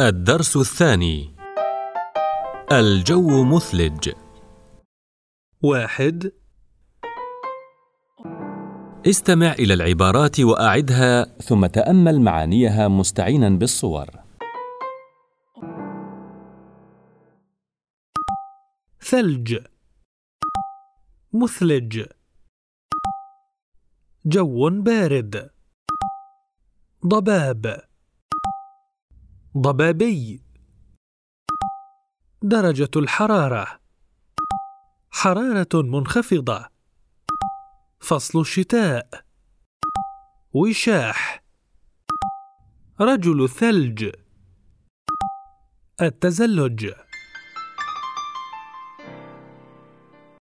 الدرس الثاني. الجو مثلج. واحد. استمع إلى العبارات وأعدها ثم تأمل معانيها مستعينا بالصور. ثلج. مثلج. جو بارد. ضباب. ضبابي. درجة الحرارة. حرارة منخفضة. فصل الشتاء. وشاح. رجل ثلج التزلج.